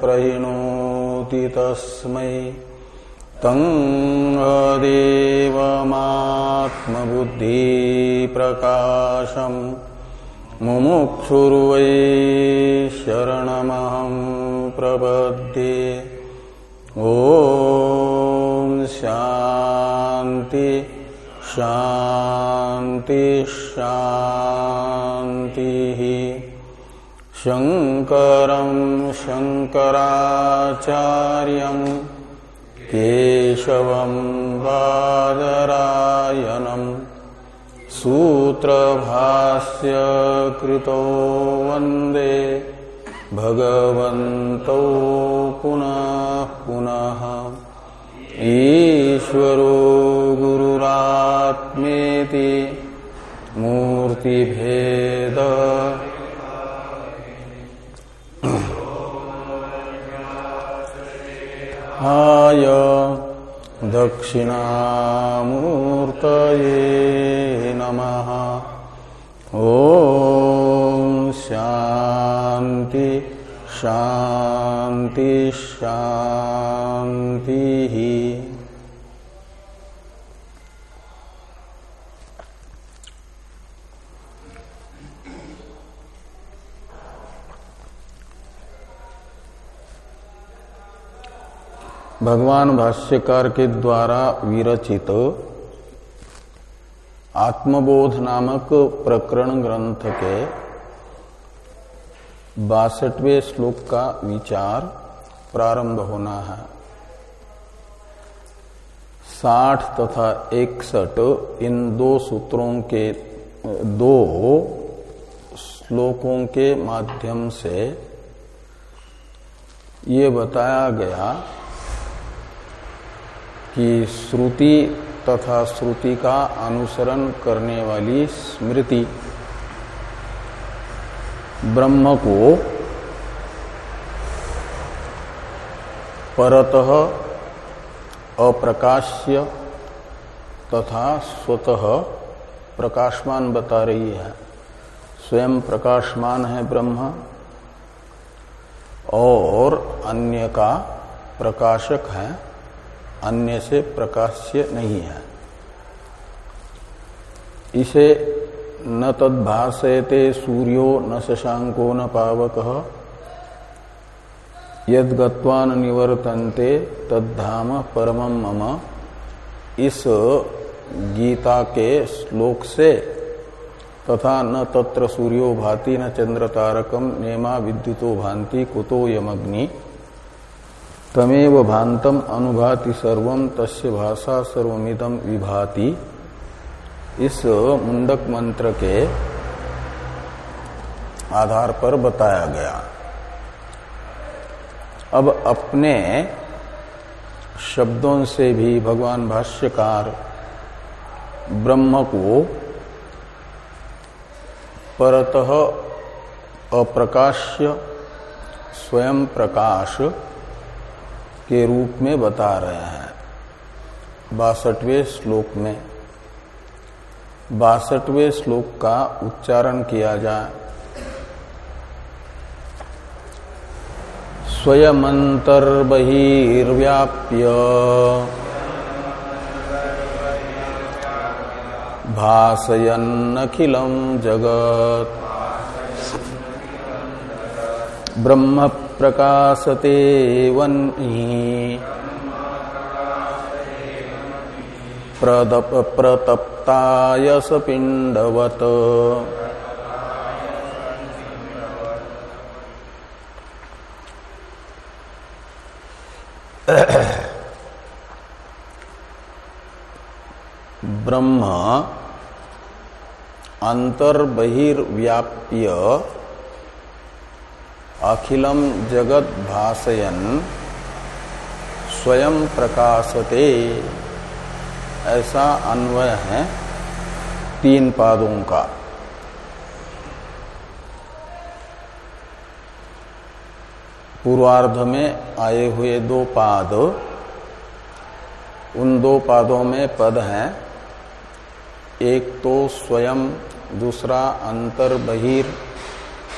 प्रहिणोति तस्मै तङ्गदेवमात्मबुद्धिप्रकाशम् मुमुक्षुर्वै शरणमहं प्रपद्ये। ॐ शान्ति शान्ति शान्तिः। शङ्करं शङ्कराचार्यम् केशवं बादरायणम् सूत्रभास्य कृतो वंदे भगवन्तौ पुनः पुनः। ईश्वरो गुरुरात्मेति मूर्तिभेद दक्षिणामूर्तये नमः। ॐ शान्ति शान्ति शान्तिः। भगवान भाष्यकार के द्वारा विरचित आत्मबोध नामक प्रकरण ग्रंथ के बासठवें श्लोक का विचार प्रारंभ होना है। साठ तथा इकसठ इन दो सूत्रों के, दो श्लोकों के माध्यम से ये बताया गया कि श्रुति तथा श्रुति का अनुसरण करने वाली स्मृति ब्रह्म को परतः अप्रकाश्य तथा स्वतः प्रकाशमान बता रही है। स्वयं प्रकाशमान है ब्रह्म और अन्य का प्रकाशक है अन्य से प्रकाश्य नहीं है। इसे न तद्भाषयते सूर्यो न शशांको न पावक, यद गत्वान निवर्तन्ते तद्धाम परमम मम। इस गीता के श्लोक से तथा न तत्र सूर्यो भाति न चंद्र तारकम नेमा विद्युतो भांति कुतो यमग्नि। तमेव भांतम अनुभाति सर्वम तस्य भाषा सर्वमिदम विभाति। इस मुंडक मंत्र के आधार पर बताया गया। अब अपने शब्दों से भी भगवान भाष्यकार ब्रह्म को परतः अप्रकाश्य, स्वयं प्रकाश के रूप में बता रहे हैं। बासठवें श्लोक में, बासठवें श्लोक का उच्चारण किया जाए। स्वयमंतर्बहिर्व्याप्य भासयन्नखिलं जगत्। ब्रह्म प्रकाशते वह्नि प्रतप्तायस पिंडवत ब्रह्म अंतर्बहिर्व्याप्य अखिलम जगत भाषयन स्वयं प्रकाशते। ऐसा अन्वय है तीन पादों का। पूर्वार्ध में आए हुए दो पाद, उन दो पादों में पद हैं। एक तो स्वयं, दूसरा अंतर बहिर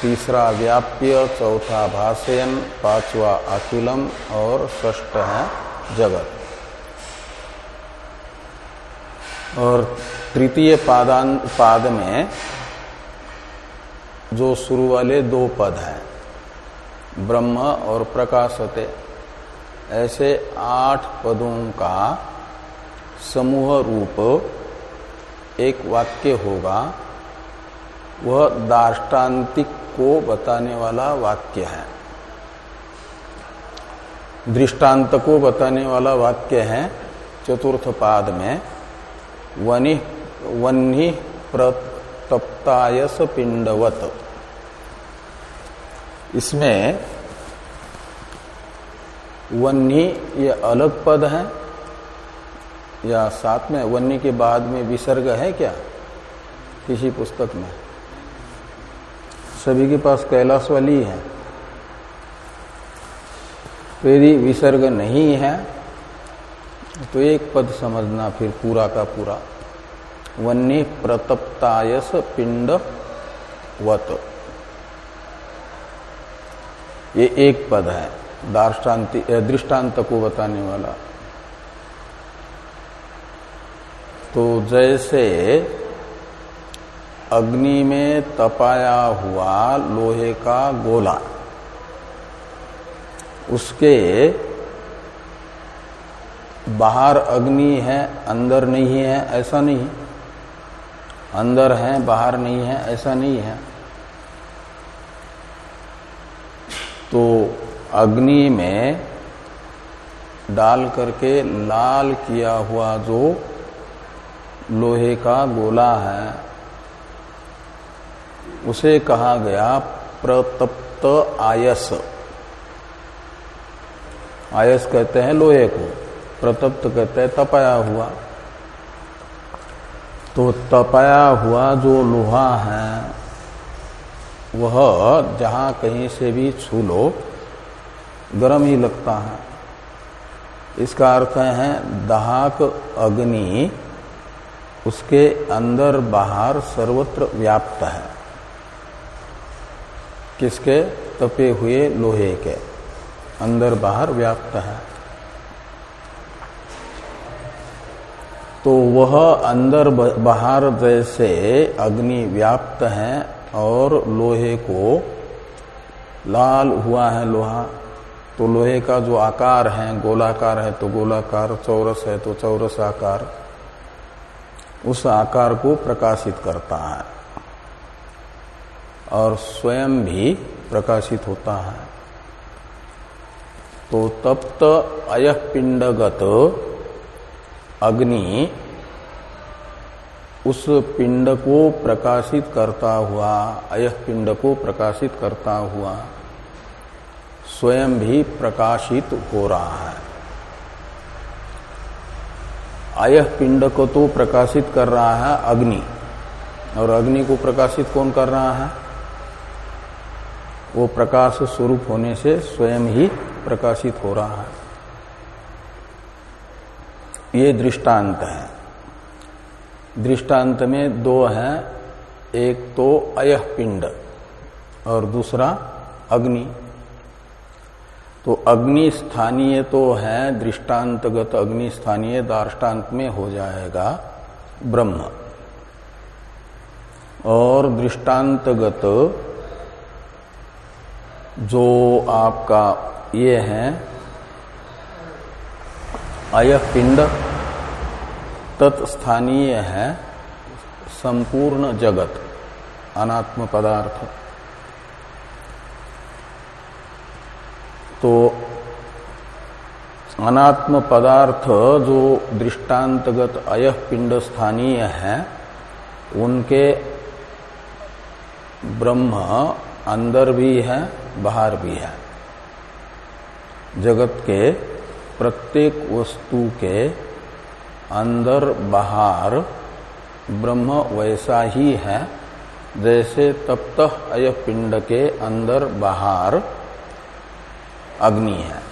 तीसरा व्याप्य चौथा भाषयन, पांचवा अखिलम और ष्ठ है जगत। और तृतीय पादान पाद में जो शुरू वाले दो पद हैं, ब्रह्म और प्रकाशते, ऐसे आठ पदों का समूह रूप एक वाक्य होगा। वह दार्ष्टान्तिक को बताने वाला वाक्य है। दृष्टांत को बताने वाला वाक्य है, चतुर्थ पाद में, वनि, वन्ही प्रतप्तायस पिंडवत। इसमें वन्नी ये अलग पद है, या साथ में वन्नी के बाद में विसर्ग है क्या? किसी पुस्तक में। सभी के पास कैलाश वाली है। तो यदि विसर्ग नहीं है तो एक पद समझना फिर पूरा का पूरा। वन्य प्रतप्तायस पिंड वत। ये एक पद है, दार्ष्टान्ति दृष्टांत को बताने वाला। तो जैसे अग्नि में तपाया हुआ लोहे का गोला। उसके बाहर अग्नि है, अंदर नहीं है, ऐसा नहीं। अंदर है, बाहर नहीं है, ऐसा नहीं है। तो अग्नि में डाल करके लाल किया हुआ जो लोहे का गोला है उसे कहा गया प्रतप्त आयस। आयस कहते हैं लोहे को। प्रतप्त कहते हैं तपाया हुआ। तो तपाया हुआ जो लोहा है, वह जहाँ कहीं से भी छू लो, गर्म ही लगता है। इसका अर्थ है दहाक अग्नि, उसके अंदर बाहर सर्वत्र व्याप्त है। किसके? तपे हुए लोहे के। अंदर बाहर व्याप्त है। तो वह अंदर बाहर जैसे अग्नि व्याप्त है और लोहे को लाल हुआ है लोहा। तो लोहे का जो आकार है, गोलाकार है तो गोलाकार, चौरस है तो चौरस आकार, उस आकार को प्रकाशित करता है। और स्वयं भी प्रकाशित होता है। तो तप्त अय पिंडगत अग्नि उस पिंड को प्रकाशित करता हुआ, अय पिंड को प्रकाशित करता हुआ स्वयं भी प्रकाशित हो रहा है। अय पिंड को तो प्रकाशित कर रहा है अग्नि। और अग्नि को प्रकाशित कौन कर रहा है? वो प्रकाश स्वरूप होने से स्वयं ही प्रकाशित हो रहा है। ये दृष्टांत है। दृष्टांत में दो हैं, एक तो अयह पिंड और दूसरा अग्नि। तो अग्नि स्थानीय तो है, दृष्टांतगत अग्नि स्थानीय दार्टान्त में हो जाएगा ब्रह्म। और दृष्टांतगत जो आपका ये है अय पिंड तत्स्थानीय है, संपूर्ण जगत, अनात्म पदार्थ। तो अनात्म पदार्थ जो दृष्टांतगत अय पिंड स्थानीय है, उनके ब्रह्म अंदर भी है बाहर भी है। जगत के प्रत्येक वस्तु के अंदर बाहर ब्रह्म वैसा ही है, जैसे तप्त अय पिंड के अंदर बाहर अग्नि है।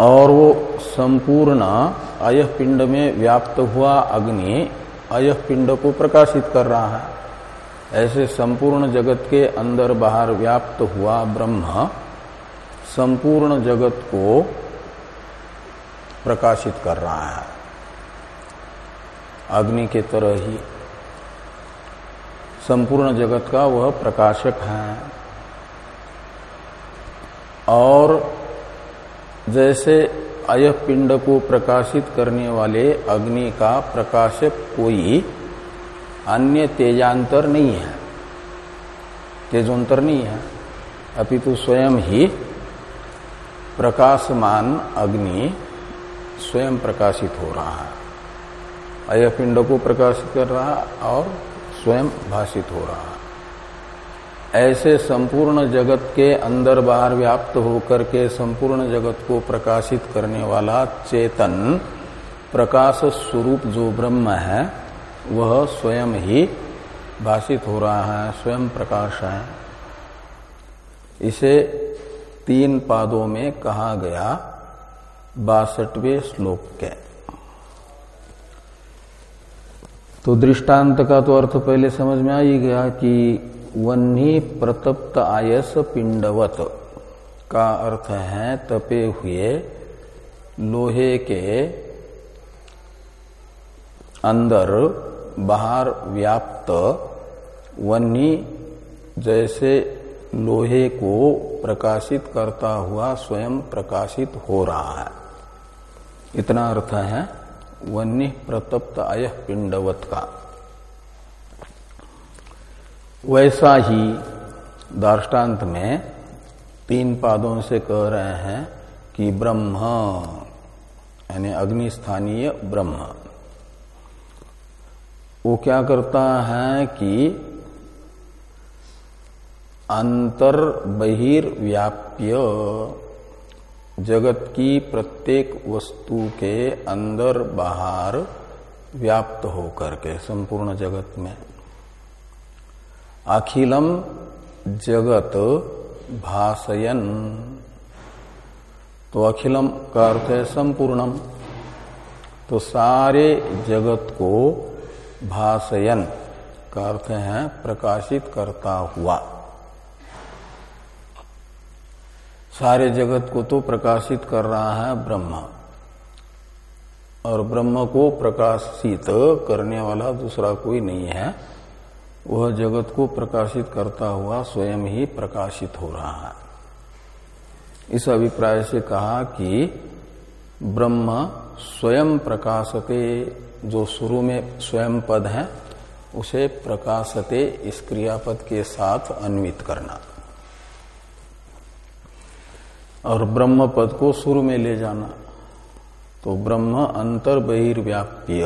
और वो संपूर्ण अयह पिंड में व्याप्त हुआ अग्नि अयह पिंड को प्रकाशित कर रहा है। ऐसे संपूर्ण जगत के अंदर बाहर व्याप्त हुआ ब्रह्म, संपूर्ण जगत को प्रकाशित कर रहा है। अग्नि के तरह ही संपूर्ण जगत का वह प्रकाशक है। और जैसे अय पिंड को प्रकाशित करने वाले अग्नि का प्रकाशक कोई अन्य तेजांतर नहीं है। तेजोंतर नहीं है। अपितु स्वयं ही प्रकाशमान अग्नि स्वयं प्रकाशित हो रहा है। अय पिंड को प्रकाशित कर रहा और स्वयं भाषित हो रहा ऐसे संपूर्ण जगत के अंदर बाहर व्याप्त होकर के संपूर्ण जगत को प्रकाशित करने वाला चेतन प्रकाश स्वरूप जो ब्रह्म है वह स्वयं ही भाषित हो रहा है, स्वयं प्रकाश है। इसे तीन पादों में कहा गया बासठवें श्लोक के तो दृष्टांत का तो अर्थ पहले समझ में आ ही गया कि वन्नी प्रतप्त आयस पिंडवत का अर्थ है तपे हुए लोहे के अंदर बाहर व्याप्त वन्नी जैसे लोहे को प्रकाशित करता हुआ स्वयं प्रकाशित हो रहा है। इतना अर्थ है वन्य प्रतप्त अय पिंडवत का। वैसा ही दार्टान्त में तीन पादों से कह रहे हैं कि ब्रह्म, यानी अग्निस्थानीय ब्रह्म। वो क्या करता है कि अंतर बहिर्व्याप्य जगत की प्रत्येक वस्तु के अंदर बाहर व्याप्त होकर के, संपूर्ण जगत में। अखिलम जगत भाषयन तो अखिलम का अर्थ है संपूर्णम। तो सारे जगत को भाषयन का अर्थ है प्रकाशित करता हुआ। सारे जगत को तो प्रकाशित कर रहा है ब्रह्म। और ब्रह्म को प्रकाशित करने वाला दूसरा कोई नहीं है। वह जगत को प्रकाशित करता हुआ स्वयं ही प्रकाशित हो रहा है। इस अभिप्राय से कहा कि ब्रह्म स्वयं प्रकाशते, जो शुरू में स्वयं पद है, उसे प्रकाशते इस क्रियापद के साथ अन्वित करना। और ब्रह्म पद को शुरू में ले जाना। तो ब्रह्म अंतर बहिर्व्याप्य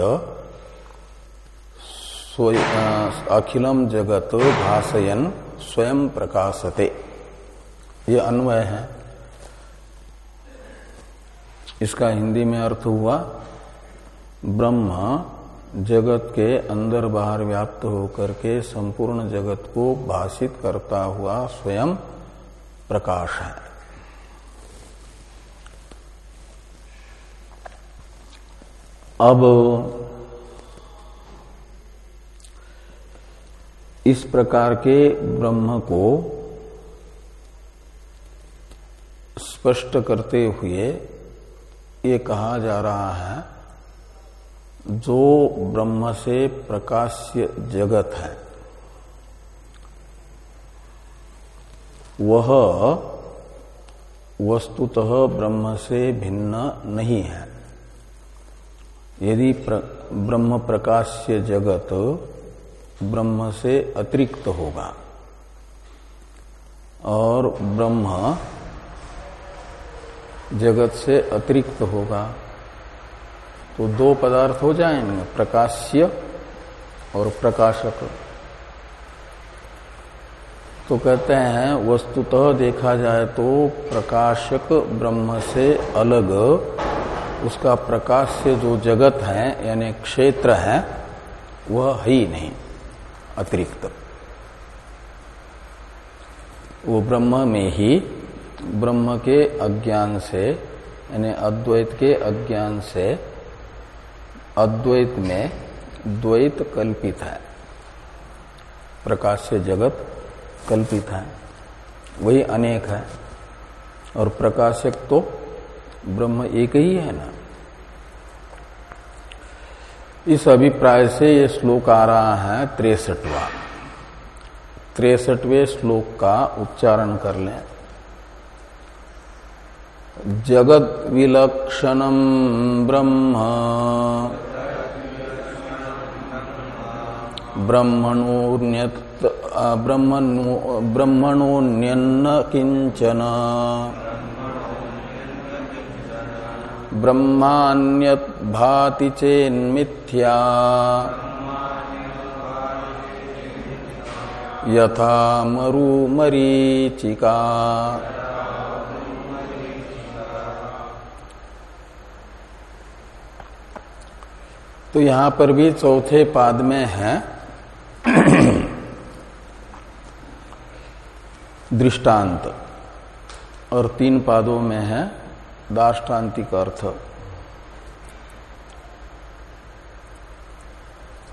अखिलम जगत भाषयन स्वयं प्रकाशते। ये अन्वय है। इसका हिंदी में अर्थ हुआ, ब्रह्म जगत के अंदर बाहर व्याप्त होकर के संपूर्ण जगत को भाषित करता हुआ स्वयं प्रकाश है। अब इस प्रकार के ब्रह्म को स्पष्ट करते हुए ये कहा जा रहा है जो ब्रह्म से प्रकाश्य जगत है वह वस्तुतः ब्रह्म से भिन्न नहीं है। यदि प्र, ब्रह्म प्रकाश्य जगत ब्रह्म से अतिरिक्त होगा और ब्रह्म जगत से अतिरिक्त होगा। तो दो पदार्थ हो जाएँगे, प्रकाश्य और प्रकाशक। तो कहते हैं, वस्तुतः देखा जाए तो प्रकाशक ब्रह्म से अलग, उसका प्रकाश से जो जगत है, यानी क्षेत्र है, वह ही नहीं, अतिरिक्त। वो ब्रह्म में ही ब्रह्म के अज्ञान से, यानी अद्वैत के अज्ञान से, अद्वैत में द्वैत कल्पित है। प्रकाश से जगत कल्पित है। वही अनेक है। और प्रकाशक तो ब्रह्म एक ही है ना। इस अभिप्राय से ये श्लोक आ रहा है त्रेसठवा। तिरसठवें श्लोक का उच्चारण कर लें। जगत विलक्षणम ब्रह्म ब्रह्मणोन्यन्न किंचन ब्रह्मान्यत भाति चेन्मिथ्या। यथा मरु तो यहाँ पर भी चौथे पाद में है। दृष्टांत। और तीन पादों में है दाष्टान्तिक अर्थ।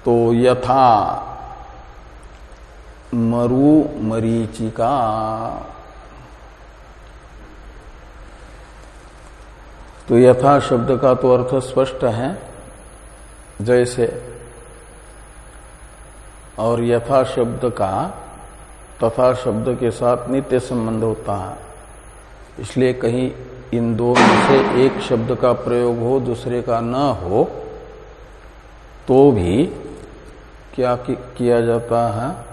तो यथा मरु मरीचिका। तो यथा शब्द का तो अर्थ स्पष्ट है। जैसे और यथा शब्द का तथा शब्द के साथ नित्य संबंध होता है। इसलिए कहीं इन दो में से एक शब्द का प्रयोग हो, दूसरे का न हो तो भी क्या किया जाता है?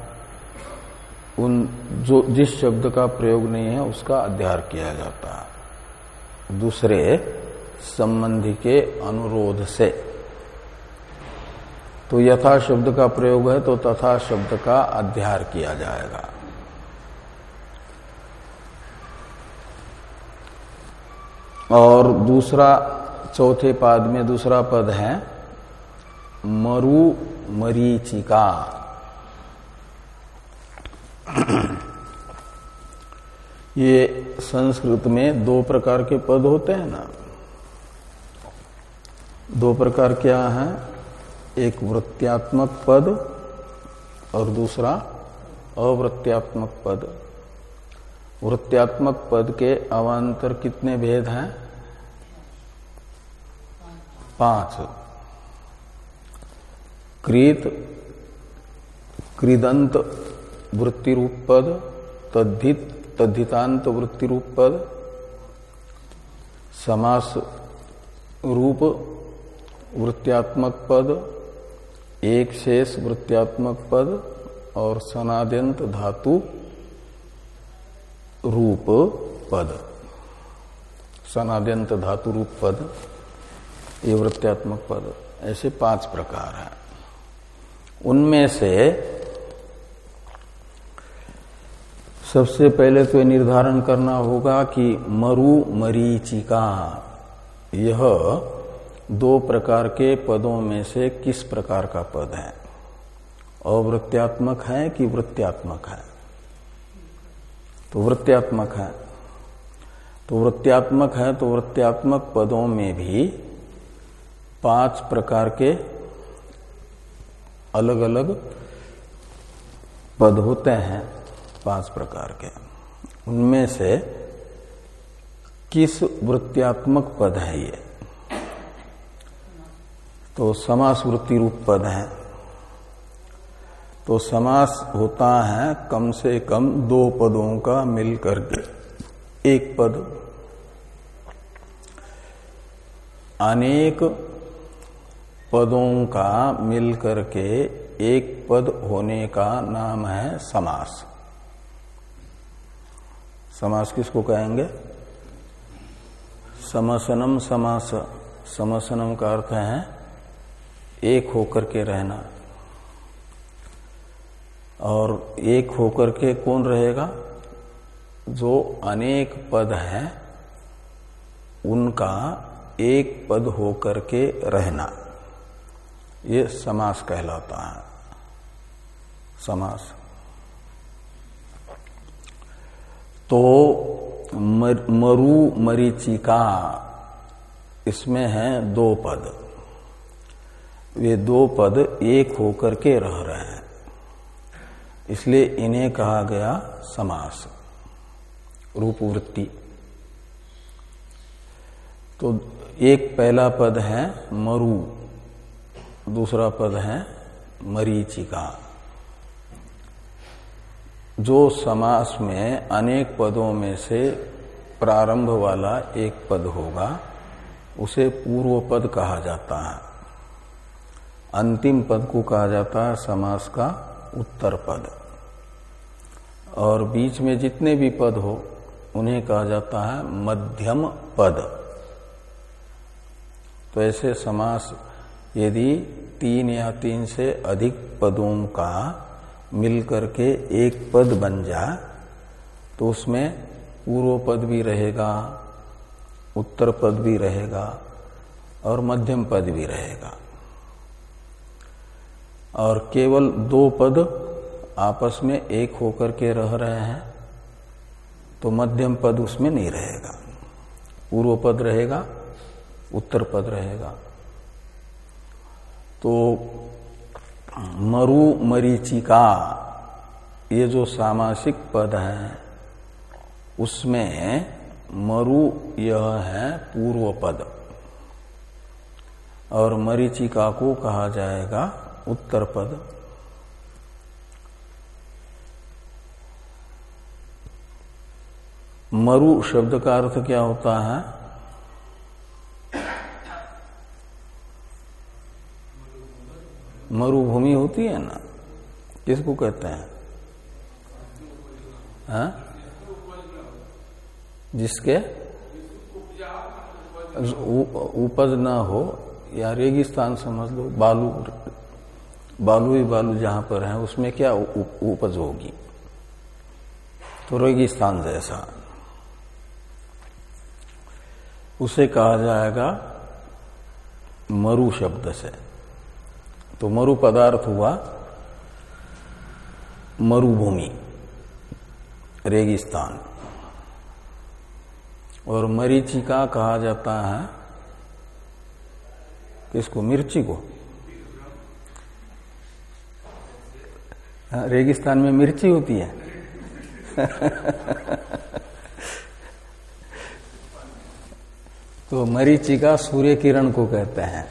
उन जो, जिस शब्द का प्रयोग नहीं है, उसका अध्यार किया जाता है। दूसरे संबंधी के अनुरोध से। तो यथा शब्द का प्रयोग है तो तथा शब्द का अध्यार किया जाएगा। और दूसरा, चौथे पाद में दूसरा पद है, मरु मरीचिका। ये संस्कृत में दो प्रकार के पद होते हैं ना। दो प्रकार क्या है? एक वृत्त्यात्मक पद और दूसरा अवृत्त्यात्मक पद। वृत्त्यात्मक पद के अवान्तर कितने भेद हैं? पाँच। कृत कृदंत वृत्ति रूप पद, तद्धित, तद्धितांत वृत्ति रूप पद, समास रूप वृत्त्यात्मक पद एक शेष वृत्त्यात्मक पद और सनाद्यंत धातु रूप पद। सनाद्यंत धातु रूप पद, ये वृत्त्यात्मक पद, ऐसे पाँच प्रकार हैं। उनमें से सबसे पहले तो निर्धारण करना होगा कि मरु मरीचिका, यह दो प्रकार के पदों में से किस प्रकार का पद है? अवृत्त्यात्मक है कि वृत्त्यात्मक है? तो वृत्त्यात्मक है। तो वृत्त्यात्मक है तो वृत्त्यात्मक पदों में भी पाँच प्रकार के अलग अलग पद होते हैं, पाँच प्रकार के। उनमें से किस वृत्त्यात्मक पद है ये? तो समास वृत्ति रूप पद है। तो समास होता है कम से कम दो पदों का मिल करके। एक पद, अनेक पदों का मिल करके एक पद होने का नाम है समास। समास किसको कहेंगे? समसनम समास। समसनम का अर्थ है एक होकर के रहना। और एक होकर के कौन रहेगा? जो अनेक पद है, उनका एक पद होकर के रहना। ये समास कहलाता है। समास। तो मरु मरीचिका, इसमें है दो पद। वे दो पद एक होकर के रह रहे हैं। इसलिए इन्हें कहा गया समास, रूपवृत्ति। तो एक पहला पद है मरु, दूसरा पद है मरीचिका। जो समास में अनेक पदों में से प्रारंभ वाला एक पद होगा, उसे पूर्व पद कहा जाता है। अंतिम पद को कहा जाता है समास का उत्तर पद। और बीच में जितने भी पद हो, उन्हें कहा जाता है मध्यम पद। तो ऐसे समास यदि तीन या तीन से अधिक पदों का मिलकर के एक पद बन जाए तो उसमें पूर्व पद भी रहेगा, उत्तर पद भी रहेगा और मध्यम पद भी रहेगा। और केवल दो पद आपस में एक होकर के रह रहे हैं तो मध्यम पद उसमें नहीं रहेगा। पूर्व पद रहेगा, उत्तर पद रहेगा। तो मरु मरीचिका, ये जो सामासिक पद है, उसमें मरु यह है पूर्व पद। और मरीचिका को कहा जाएगा उत्तर पद। मरु शब्द का अर्थ क्या होता है? मरुभूमि होती है ना? किसको कहते हैं? हा? जिसके? उपज ना हो, या रेगिस्तान समझ लो, बालू। बालू ही बालू जहाँ पर है, उसमें क्या उपज होगी? तो रेगिस्तान जैसा। उसे कहा जाएगा मरु शब्द से। तो मरु पदार्थ हुआ मरुभूमि रेगिस्तान और मरीचिका कहा जाता है किसको? मिर्ची को। रेगिस्तान में मिर्ची होती है। तो मरीचिका सूर्य किरण को कहते हैं।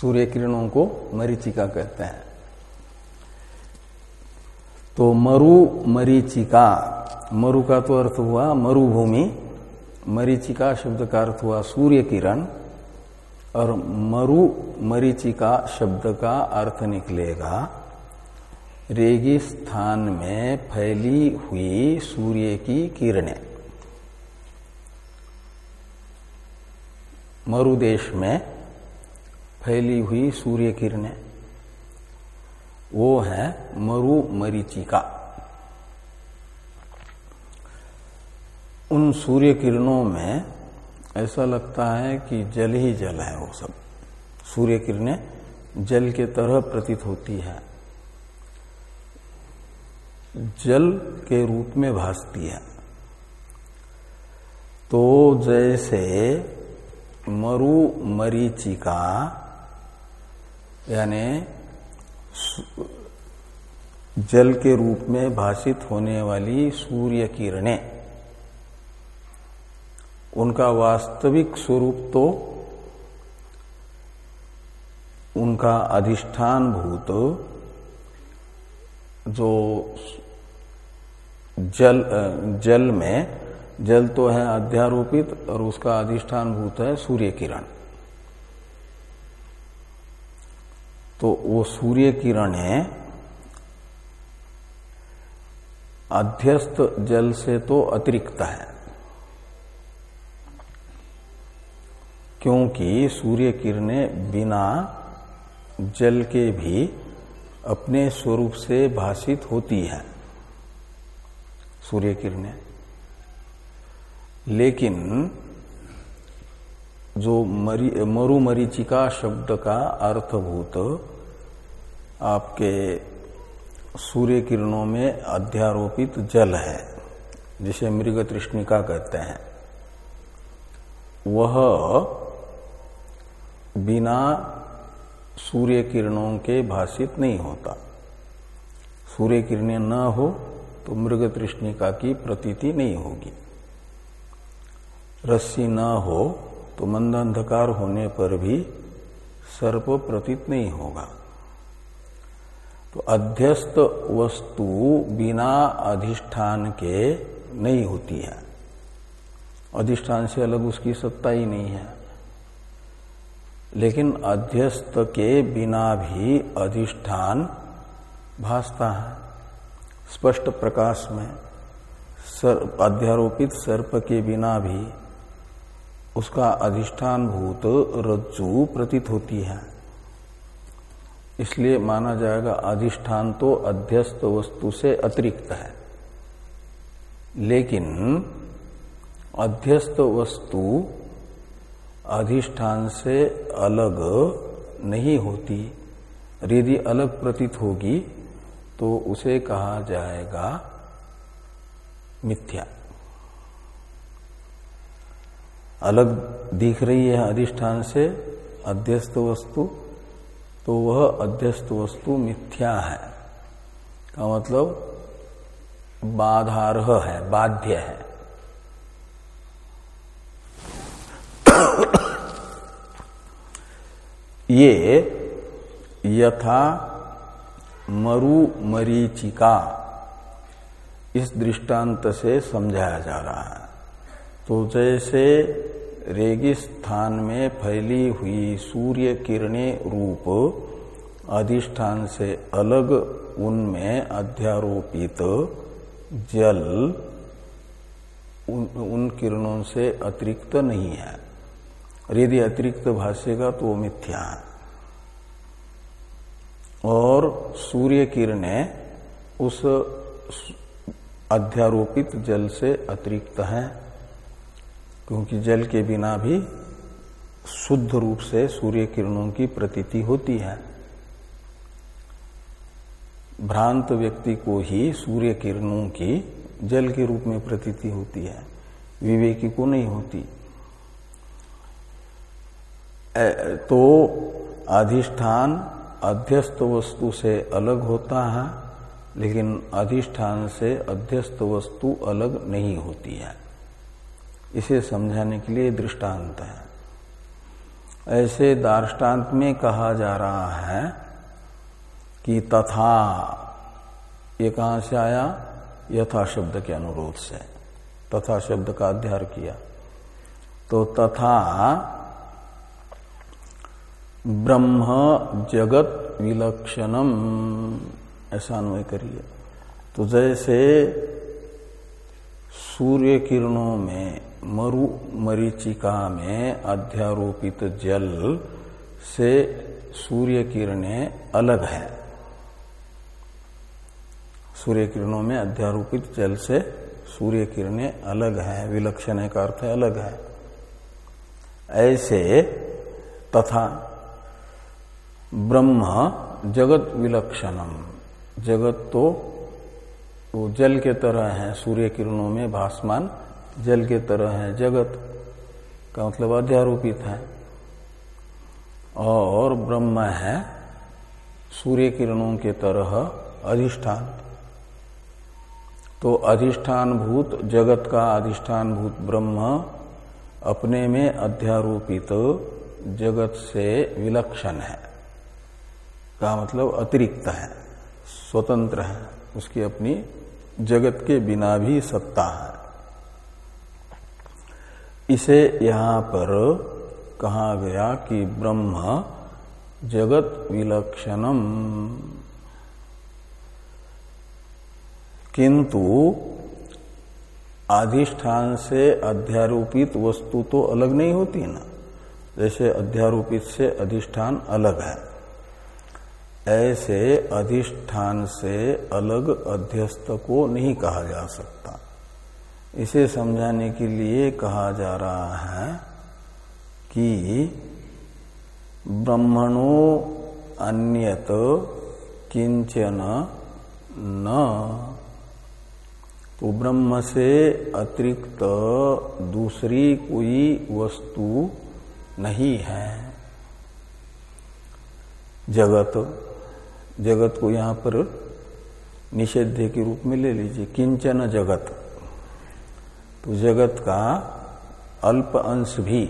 सूर्य किरणों को मरीचिका कहते हैं। तो मरु मरीचिका, मरु का तो अर्थ हुआ मरुभूमि, मरीचिका शब्द का अर्थ हुआ सूर्य किरण और मरु मरीचिका शब्द का अर्थ निकलेगा रेगिस्थान में फैली हुई सूर्य की किरणें। मरुदेश में फैली हुई सूर्य किरणें। वो है मरु मरीचिका। उन सूर्य किरणों में ऐसा लगता है कि जल ही जल है वो सब। सूर्य किरणें जल के तरह प्रतीत होती है। जल के रूप में भासती है। तो जैसे मरु मरीचिका, यानी जल के रूप में भाषित होने वाली सूर्य किरणें, उनका वास्तविक स्वरूप तो उनका अधिष्ठान भूत, जो जल जल में, जल तो है अध्यारोपित और उसका अधिष्ठान भूत है सूर्य किरण। तो वो सूर्य किरणें अध्यस्त जल से तो अतिरिक्त है। क्योंकि सूर्य किरणें बिना जल के भी अपने स्वरूप से भाषित होती है। सूर्य किरणें लेकिन जो मरी मरु मरीचिका शब्द का अर्थभूत आपके सूर्य किरणों में अध्यारोपित जल है, जिसे मृग तृष्णिका कहते हैं, वह बिना सूर्य किरणों के भाषित नहीं होता। सूर्य किरणें न हो तो मृग तृष्णिका की प्रतीति नहीं होगी। रस्सी न हो तो मंद अंधकार होने पर भी सर्प प्रतीत नहीं होगा। तो अध्यस्त वस्तु बिना अधिष्ठान के नहीं होती है। अधिष्ठान से अलग उसकी सत्ता ही नहीं है। लेकिन अध्यस्त के बिना भी अधिष्ठान भासता है। स्पष्ट प्रकाश में सर्प, अध्यारोपित सर्प के बिना भी उसका अधिष्ठान भूत रज्जु प्रतीत होती है। इसलिए माना जाएगा अधिष्ठान तो अध्यस्त वस्तु से अतिरिक्त है। लेकिन अध्यस्त वस्तु अधिष्ठान से अलग नहीं होती। यदि अलग प्रतीत होगी तो उसे कहा जाएगा मिथ्या। अलग दिख रही है अधिष्ठान से, अध्यस्त वस्तु तो वह अध्यस्त वस्तु मिथ्या है। का मतलब बाधारह है, बाध्य है। ये यथा मरु मरीचिका। इस दृष्टांत से समझाया जा रहा है। तो जैसे रेगिस्थान में फैली हुई सूर्य किरणें रूप अधिष्ठान से अलग उनमें अध्यारोपित जल उन, उन किरणों से अतिरिक्त नहीं है। यदि अतिरिक्त भाषेगा तो वो मिथ्या है। और सूर्य किरणें उस अध्यारोपित जल से अतिरिक्त हैं, क्योंकि जल के बिना भी शुद्ध रूप से सूर्य किरणों की प्रतीति होती है। भ्रांत व्यक्ति को ही सूर्य किरणों की जल के रूप में प्रतीति होती है, विवेकी को नहीं होती। तो अधिष्ठान अध्यस्त वस्तु से अलग होता है, लेकिन अधिष्ठान से अध्यस्त वस्तु अलग नहीं होती है। इसे समझाने के लिए दृष्टांत है। ऐसे दार्ष्टान्त में कहा जा रहा है कि तथा ये कहा से आया? यथा शब्द के अनुरोध से। तथा शब्द का अध्ययन किया। तो तथा ब्रह्म जगत विलक्षणम। ऐसा अन्वय करिए। तो जैसे सूर्य किरणों में, मरु मरीचिका में अध्यारोपित जल से सूर्य किरणें अलग है। सूर्य किरणों में अध्यारोपित जल से सूर्य किरणें अलग है। विलक्षण का अर्थ अलग है। ऐसे तथा ब्रह्म जगत विलक्षणम। जगत तो वो जल के तरह है, सूर्य किरणों में भासमान जल के तरह है, जगत का मतलब अध्यारोपित है। और ब्रह्म है सूर्य किरणों के तरह अधिष्ठान। तो अधिष्ठान भूत जगत का अधिष्ठान भूत ब्रह्म अपने में अध्यारोपित जगत से विलक्षण है। का मतलब अतिरिक्त है, स्वतंत्र है, उसकी अपनी जगत के बिना भी सत्ता है। इसे यहाँ पर कहा गया कि ब्रह्म जगत विलक्षणम। किंतु अधिष्ठान से अध्यारोपित वस्तु तो अलग नहीं होती ना, जैसे अध्यारोपित से अधिष्ठान अलग है। ऐसे अधिष्ठान से अलग अध्यस्त को नहीं कहा जा सकता। इसे समझाने के लिए कहा जा रहा है कि ब्रह्मणो अन्यत किंचन न। तो ब्रह्म से अतिरिक्त दूसरी कोई वस्तु नहीं है। जगत जगत को यहाँ पर निषेध के रूप में ले लीजिए, किंचन जगत। तो जगत का अल्प अंश भी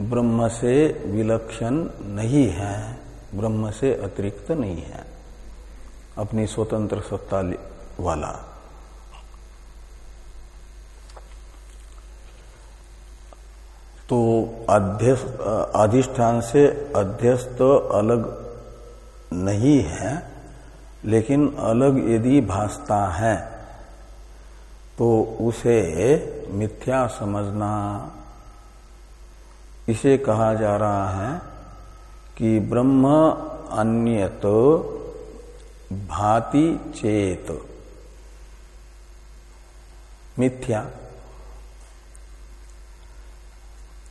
ब्रह्म से विलक्षण नहीं है, ब्रह्म से अतिरिक्त नहीं है, अपनी स्वतंत्र सत्ता वाला। तो अधिष्ठान से अध्यस्त अलग नहीं है, लेकिन अलग यदि भासता है तो उसे मिथ्या समझना। इसे कहा जा रहा है कि ब्रह्म अन्यत भाति चेत। मिथ्या।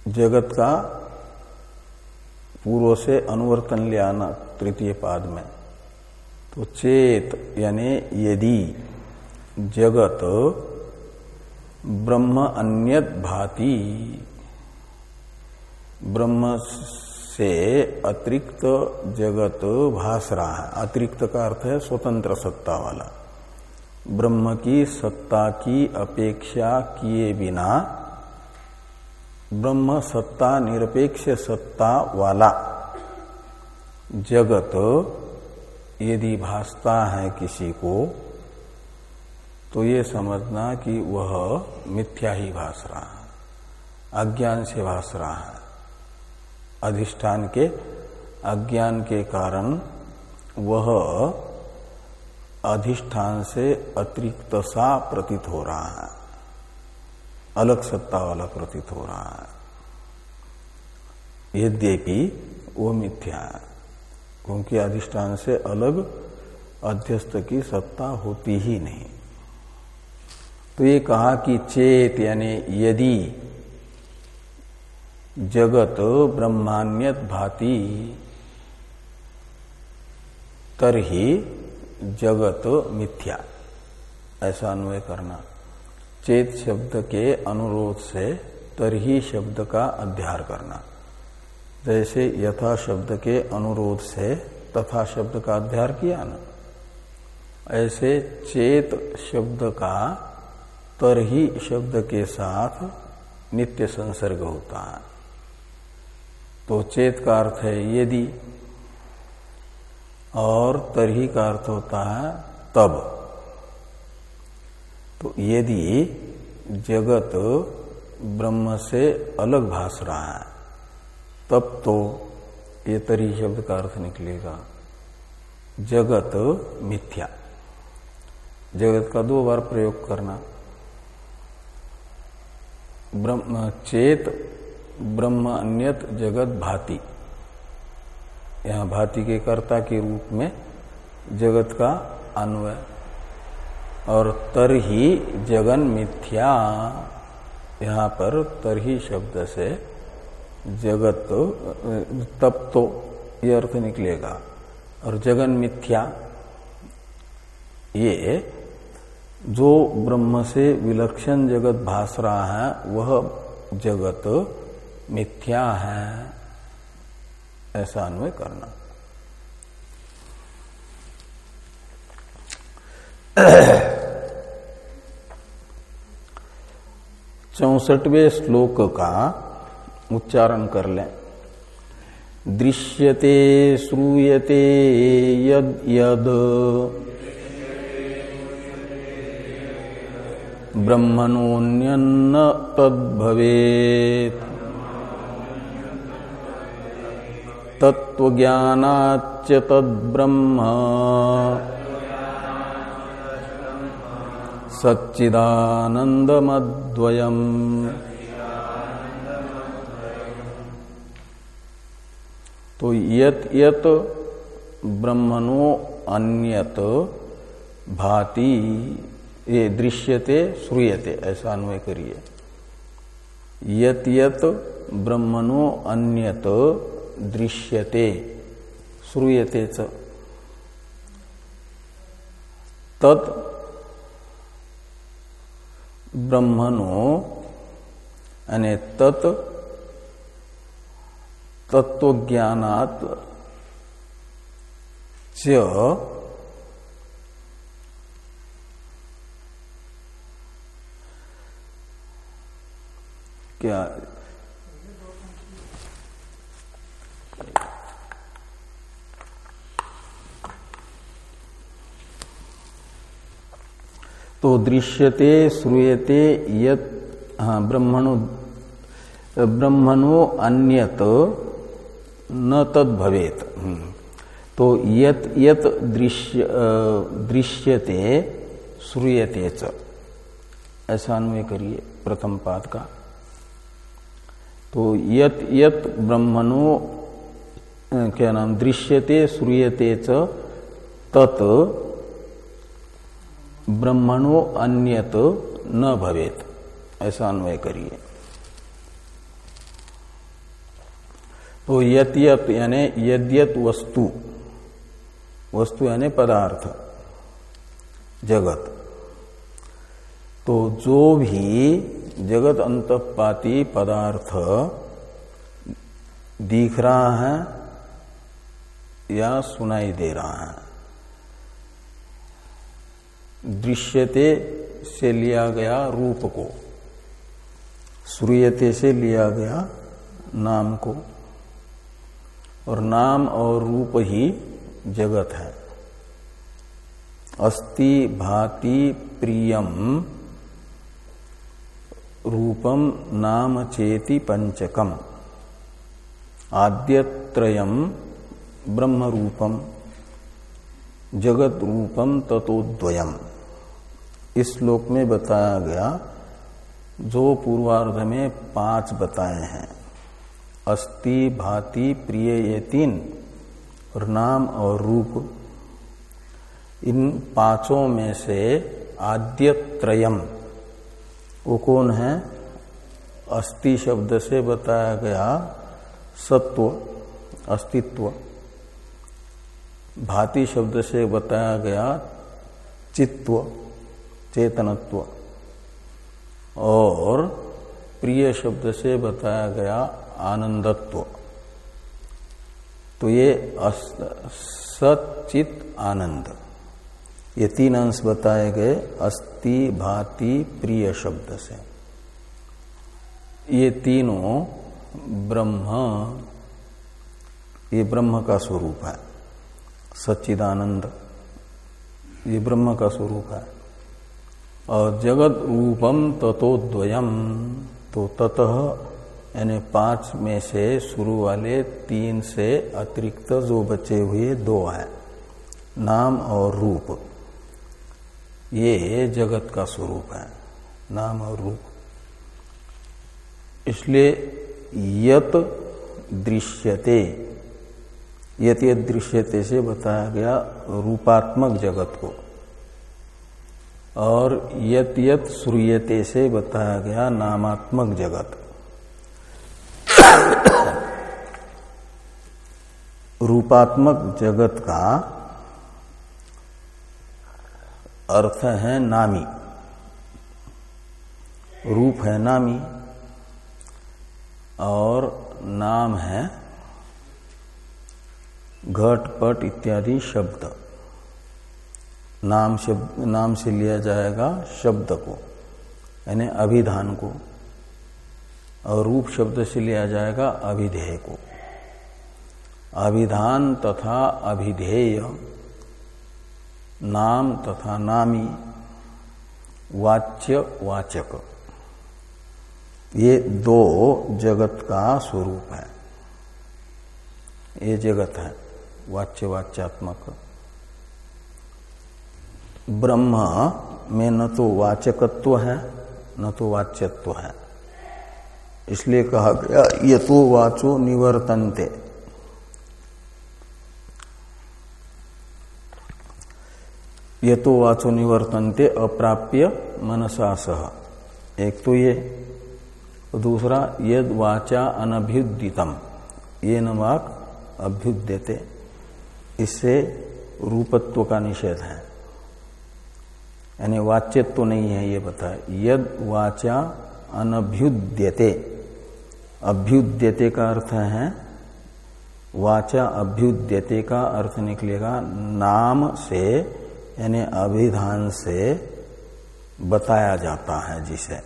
जगत का पूर्व से अनुवर्तन ले आना तृतीय पाद में। तो चेत यानी यदि जगत ब्रह्म अन्यत भाति, ब्रह्म से अतिरिक्त जगत भास रहा है। अतिरिक्त का अर्थ है स्वतंत्र सत्ता वाला। ब्रह्म की सत्ता की अपेक्षा किए बिना ब्रह्म सत्ता, निरपेक्ष सत्ता वाला। जगत, यदि भासता है किसी को तो ये समझना कि वह मिथ्या ही भास रहा है, अज्ञान से भास रहा है। अधिष्ठान के, अज्ञान के कारण वह अधिष्ठान से अतिरिक्त सा प्रतीत हो रहा है। अलग सत्ता वाला प्रतीत हो रहा है। यद्यपि वो मिथ्या है, क्योंकि अधिष्ठान से अलग अध्यस्त की सत्ता होती ही नहीं। तो ये कहा कि चेत यानी यदि जगत ब्रह्मान्यत भाति, तरही जगत मिथ्या। ऐसा अन्वय करना। चेत शब्द के अनुरोध से तरही शब्द का अध्यार करना। जैसे यथा शब्द के अनुरोध से तथा शब्द का अध्यार किया ना। ऐसे चेत शब्द का तरही शब्द के साथ नित्य संसर्ग होता है। तो चेत का अर्थ है यदि, और तरही का अर्थ होता है तब। तो यदि जगत ब्रह्म से अलग भास रहा है, तब तो ये तरी शब्द का अर्थ निकलेगा, जगत मिथ्या। जगत का दो बार प्रयोग करना। ब्रह्म, चेत ब्रह्म अन्यत जगत, भाति। यहाँ भाति के कर्ता के रूप में जगत का अन्वय और तरही जगन मिथ्या। यहाँ पर तरही शब्द से जगत तप तो ये अर्थ निकलेगा। और जगन मिथ्या, ये जो ब्रह्म से विलक्षण जगत भास रहा है, वह जगत मिथ्या है। ऐसा अन्वय करना। चौसठवें श्लोक का उच्चारण कर लें। दृश्यते श्रूयते यद यद। ब्रह्मणोन्यन्न तद्भवेत्। तत्वज्ञानाच तद्ब्रह्म। सच्चिदानंदमद्वयम् तो यत यत ब्रह्मणो अन्यत भाति, ये दृश्यते, श्रूयते, ऐसा अन्वय करिए। यत यत ब्रह्मणो अन्यत दृश्यते, श्रूयते च। तत् ब्रह्मणो अने तत् तत्वज्ञात च क्या तो दृश्यते, श्रूयते यत हाँ ब्रह्मणो ब्रह्मणो अन्यत, न तद भवेत। हम्म। तो यत यत दृश्य दृश्यते, श्रूयते च। ऐसा अन्वय करिए प्रथम पाद का। तो यत यत ब्रह्मणो क्या नाम, दृश्यते, श्रूयते च, तत् ब्रह्मणो अन्यत न भवेत। ऐसा अन्वय करिए। तो यत यानी यद्यत वस्तु। वस्तु यानी पदार्थ। जगत। तो जो भी जगत अंतपाती पदार्थ दिख रहा है या सुनाई दे रहा है दृश्यते से लिया गया रूप को, सूर्यते से लिया गया नाम को, और नाम और रूप ही जगत है। अस्ति भाति प्रियम रूपम नाम चेति पंचकम, आद्यत्रयम ब्रह्म रूपम जगत रूपम तत्वयम इस श्लोक में बताया गया, जो पूर्वार्ध में पाँच बताए हैं। अस्ति भाति प्रिय ये तीन और नाम और रूप। इन पाँचों में से आद्य त्रयम वो कौन है? अस्थि शब्द से बताया गया सत्व, अस्तित्व। भाति शब्द से बताया गया चित्व। चेतनत्व। और प्रिय शब्द से बताया गया आनंदत्व। तो ये सचित आनंद। ये तीन अंश बताए गए अस्ति, भाति, प्रिय शब्द से। ये तीनों ब्रह्म, ये ब्रह्म का स्वरूप है। सच्चिदानंद, ये ब्रह्म का स्वरूप है। और जगत रूपम ततोद्वयम। तो ततः, यानी पाँच में से शुरू वाले तीन से अतिरिक्त जो बचे हुए दो है, नाम और रूप। ये जगत का स्वरूप है, नाम और रूप। इसलिए यत दृश्यते, यत यत दृश्यते से बताया गया रूपात्मक जगत को। और यत यत श्रूयते से बताया गया नामात्मक जगत। रूपात्मक जगत का अर्थ है नामी। रूप है नामी और नाम है घट पट इत्यादि शब्द। नाम शब्द नाम से लिया जाएगा शब्द को, यानी अभिधान को, और रूप शब्द से लिया जाएगा अभिधेय को। अभिधान तथा अभिधेय, नाम तथा नामी, वाच्य, वाचक, ये दो जगत का स्वरूप है। ये जगत है, वाच्य, वाच्यात्मक। ब्रह्म में न तो वाचकत्व है, न तो वाच्यत्व है। इसलिए कहा गया, ये तो वाचो निवर्तनते। ये तो वाचो निवर्तनते अप्राप्य मनसा सह एक तो ये दूसरा, यद वाचा अनभ्युदितम ये न वाक अभ्युद्यते। इससे रूपत्व का निषेध है। यानी वाच्य तो नहीं है ये बताए यद वाचा अनभ्युद्यते। अभ्युद्यते का अर्थ है, वाचा अभ्युद्यते का अर्थ निकलेगा नाम से, यानी अभिधान से बताया जाता है जिसे।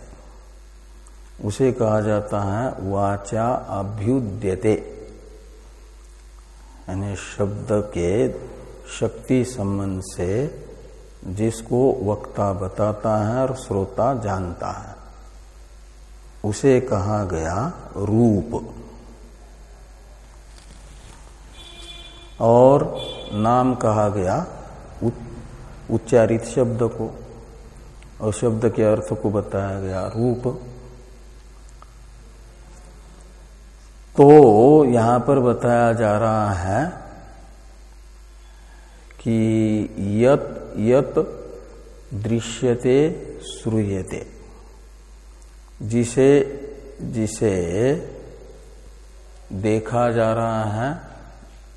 उसे कहा जाता है वाचा अभ्युद्यते। यानी शब्द के शक्ति संबंध से जिसको वक्ता बताता है और श्रोता जानता है। उसे कहा गया रूप। और नाम कहा गया उच्चारित शब्द को, और शब्द के अर्थ को बताया गया रूप। तो यहाँ पर बताया जा रहा है कि यत यत दृश्यते श्रूयते। जिसे जिसे देखा जा रहा है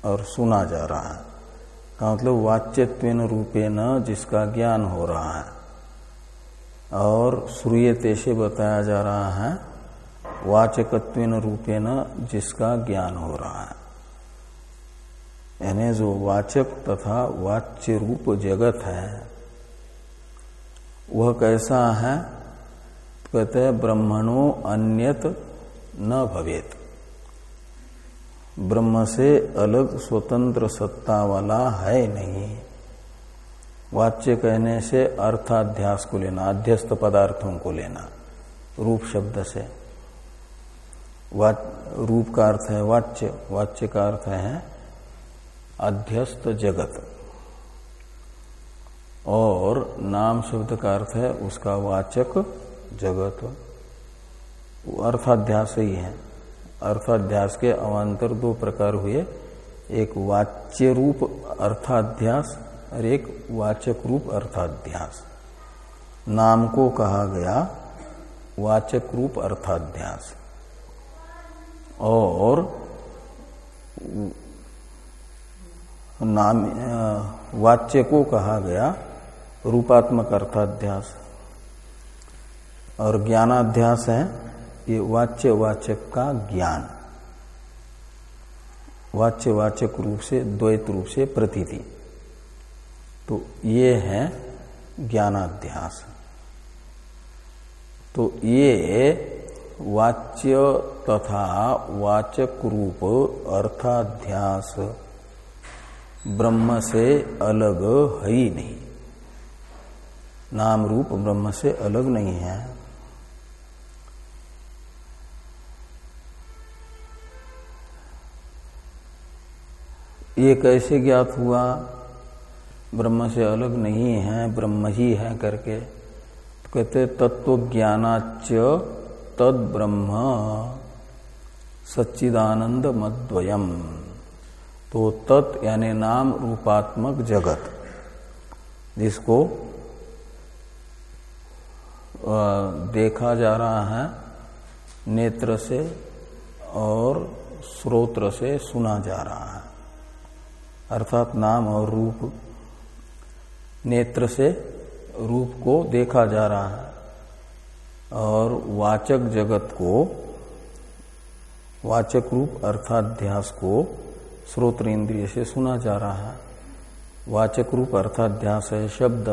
और सुना जा रहा है। का मतलब रूपे न जिसका ज्ञान हो रहा है। और श्रूयते से बताया जा रहा है वाचकत्व रूपेण जिसका ज्ञान हो रहा है। यानी जो वाचक तथा वाच्य रूप जगत है, वह कैसा है? कहते हैं, ब्रह्मणो अन्यत न भवेत। ब्रह्म से अलग स्वतंत्र सत्ता वाला है नहीं। वाच्य कहने से अर्थाध्यास को लेना, अध्यस्त पदार्थों को लेना, रूप शब्द से। रूप का अर्थ है वाच्य वाच्य का अर्थ है अध्यस्त जगत। और नाम शब्द का अर्थ है उसका वाचक जगत। अर्थाध्यास ही है। अर्थाध्यास के अवान्तर दो प्रकार हुए। एक वाच्य रूप अर्थाध्यास और एक वाचक रूप अर्थाध्यास। नाम को कहा गया वाचक रूप अर्थाध्यास। और नाम वाच्य को कहा गया रूपात्मक अर्थाध्यास। और ज्ञानाध्यास है, ये वाच्य वाचक का ज्ञान। वाच्य वाचक रूप से, द्वैत रूप से प्रतीति। तो ये है ज्ञानाध्यास। तो ये वाच्य तथा वाचक रूप अर्थाध्यास। ब्रह्म से अलग है ही नहीं। नाम रूप ब्रह्म से अलग नहीं है। ये कैसे ज्ञात हुआ? ब्रह्म से अलग नहीं है, ब्रह्म ही है करके। तो कहते तत्व ज्ञानाच तद ब्रह्म सच्चिदानंद मद्वयम तो तत् यानी नाम रूपात्मक जगत। जिसको देखा जा रहा है, नेत्र से और स्रोत्र से सुना जा रहा है। अर्थात नाम और रूप, नेत्र से रूप को देखा जा रहा है। और वाचक जगत को, वाचक रूप अर्थाध्यास को श्रोत्र इंद्रिय से सुना जा रहा है वाचक रूप अर्थाध्यास है शब्द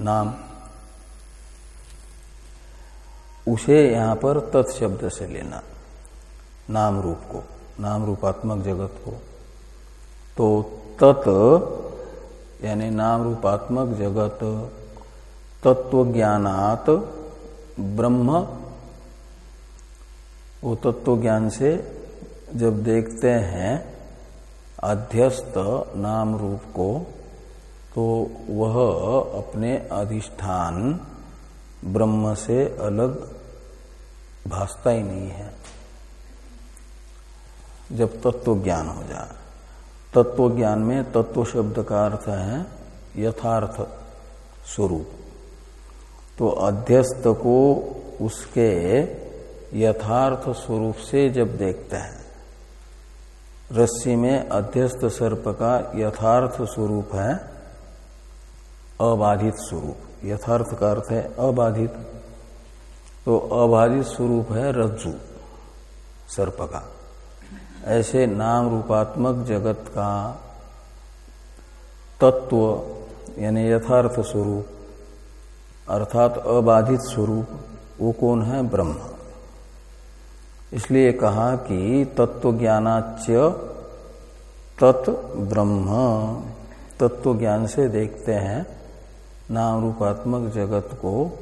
नाम। उसे यहाँ पर तत्शब्द से लेना। नाम रूप को नाम रूपात्मक जगत को तो तत्, यानी नाम रूपात्मक जगत तत्व ज्ञानात ब्रह्म, वो तत्व ज्ञान से जब देखते हैं अध्यस्त नाम रूप को तो वह अपने अधिष्ठान ब्रह्म से अलग भासता ही नहीं है। जब तत्व ज्ञान हो जाए तत्व ज्ञान में तत्व शब्द का अर्थ है यथार्थ स्वरूप। तो अध्यस्त को उसके यथार्थ स्वरूप से जब देखता है रस्सी में अध्यस्त सर्प का यथार्थ स्वरूप है, अबाधित स्वरूप। यथार्थ का अर्थ है अबाधित। तो अबाधित स्वरूप है रज्जु, सर्प का। ऐसे नाम रूपात्मक जगत का तत्व, यानी यथार्थ स्वरूप, अर्थात अबाधित स्वरूप, वो कौन है? ब्रह्म। इसलिए कहा कि तत्व ज्ञानाच्य तत् ब्रह्म। तत्व ज्ञान से देखते हैं नाम रूपात्मक जगत को।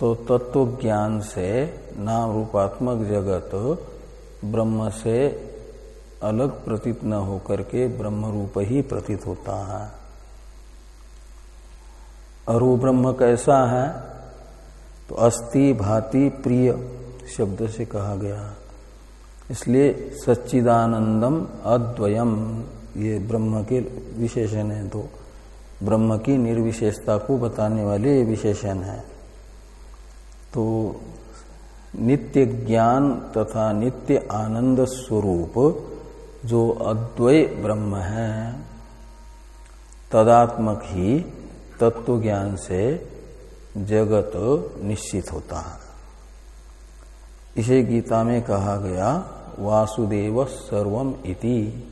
तो तत्व ज्ञान से नाम रूपात्मक जगत ब्रह्म से अलग प्रतीत न होकर के ब्रह्म रूप ही प्रतीत होता है। और वो ब्रह्म कैसा है? तो अस्थि भाति प्रिय। शब्द से कहा गया। इसलिए सच्चिदानंदम अद्वयम, ये ब्रह्म के विशेषण है तो ब्रह्म की निर्विशेषता को बताने वाले ये विशेषण है। तो नित्य ज्ञान तथा नित्य आनंद स्वरूप जो अद्वय ब्रह्म है, तदात्मक ही तत्व ज्ञान से जगत निश्चित होता है। इसे गीता में कहा गया, वासुदेव सर्वम इति।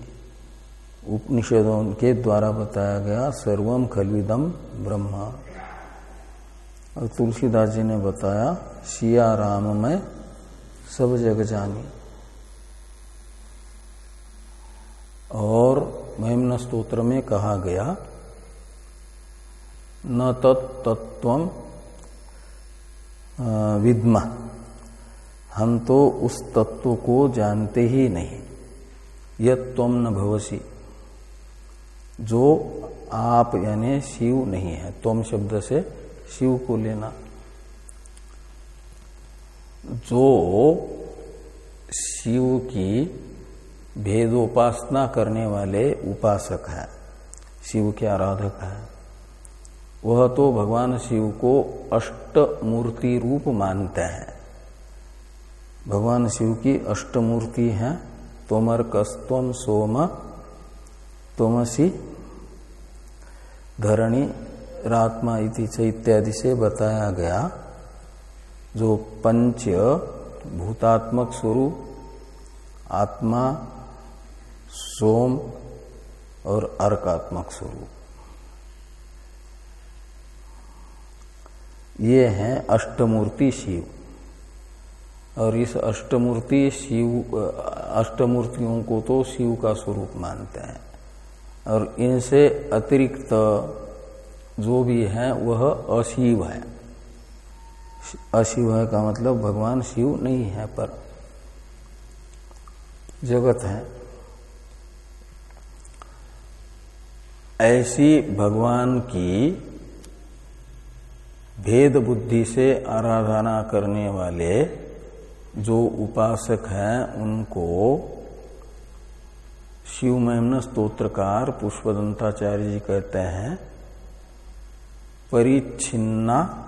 उपनिषदों के द्वारा बताया गया, सर्वम खलविदम ब्रह्मा। और तुलसीदास जी ने बताया सिया राम में सब जग जानी। और महिमन स्त्रोत्र में कहा गया, न तत्व विद्मा। हम तो उस तत्व को जानते ही नहीं। यद तम न भवसी। जो आप यानी शिव नहीं है तोम शब्द से शिव को लेना। जो शिव की भेदोपासना करने वाले उपासक है, शिव के आराधक है, वह तो भगवान शिव को अष्ट मूर्ति रूप मानते हैं। भगवान शिव की अष्टमूर्ति है तोमर कस्तम सोम, तोमसी, धरणी, रात्मा इति इत्यादि से बताया गया। जो पंच भूतात्मक स्वरूप, आत्मा, सोम और अर्कात्मक स्वरूप। ये हैं अष्टमूर्ति शिव। और इस अष्टमूर्ति शिव, अष्टमूर्तियों को तो शिव का स्वरूप मानते हैं। और इनसे अतिरिक्त जो भी है, वह अशिव है। अशिव है का मतलब भगवान शिव नहीं है, पर जगत है। ऐसी भगवान की भेद बुद्धि से आराधना करने वाले जो उपासक हैं, उनको शिव महिमन स्त्रोत्रकार पुष्पदंताचार्य जी कहते हैं, परिच्छिन्ना,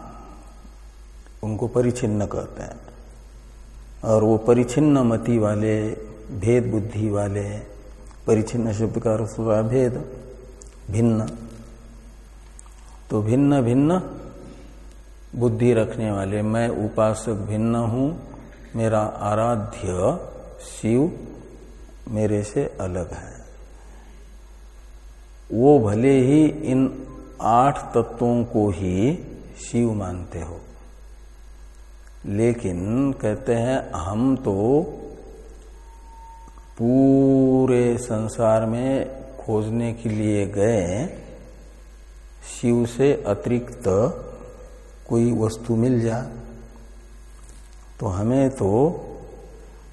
उनको परिचिन्न कहते हैं। और वो परिचिन्न मति वाले, भेद बुद्धि वाले परिचिन्न शब्द का अर्थ भेद, भिन्न। तो भिन्न भिन्न बुद्धि रखने वाले, मैं उपासक भिन्न हूँ मेरा आराध्य शिव मेरे से अलग है। वो भले ही इन आठ तत्वों को ही शिव मानते हो, लेकिन कहते हैं, हम तो पूरे संसार में खोजने के लिए गए, शिव से अतिरिक्त कोई वस्तु मिल जाए तो हमें तो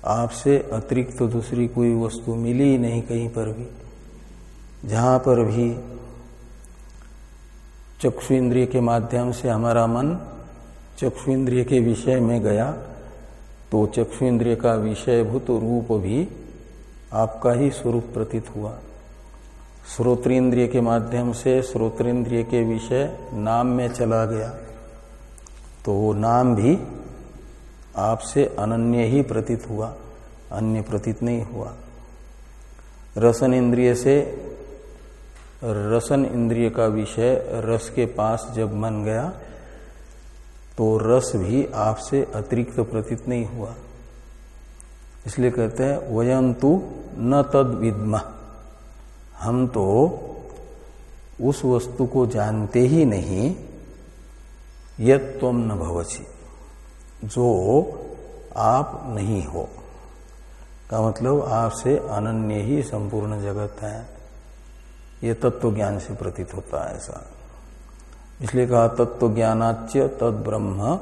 आपसे अतिरिक्त तो दूसरी कोई वस्तु मिली ही नहीं कहीं पर भी। जहाँ पर भी चक्षु इंद्रिय के माध्यम से हमारा मन चक्षु इंद्रिय के विषय में गया तो चक्षु इंद्रिय का विषयभूत रूप भी आपका ही स्वरूप प्रतीत हुआ। श्रोत्रेंद्रिय के माध्यम से श्रोत्रेंद्रिय के विषय नाम में चला गया। तो वो नाम भी आपसे अनन्य ही प्रतीत हुआ, अन्य प्रतीत नहीं हुआ। रसन इंद्रिय से, रसन इंद्रिय का विषय रस के पास जब मन गया तो रस भी आपसे अतिरिक्त प्रतीत नहीं हुआ। इसलिए कहते हैं वयम तु न तद विद्म हम तो उस वस्तु को जानते ही नहीं यद तुम न भवची जो आप नहीं हो। का मतलब आपसे अनन्य ही संपूर्ण जगत है। ये तत्व ज्ञान से प्रतीत होता है ऐसा। इसलिए कहा तत्व ज्ञानाच्य तद ब्रह्म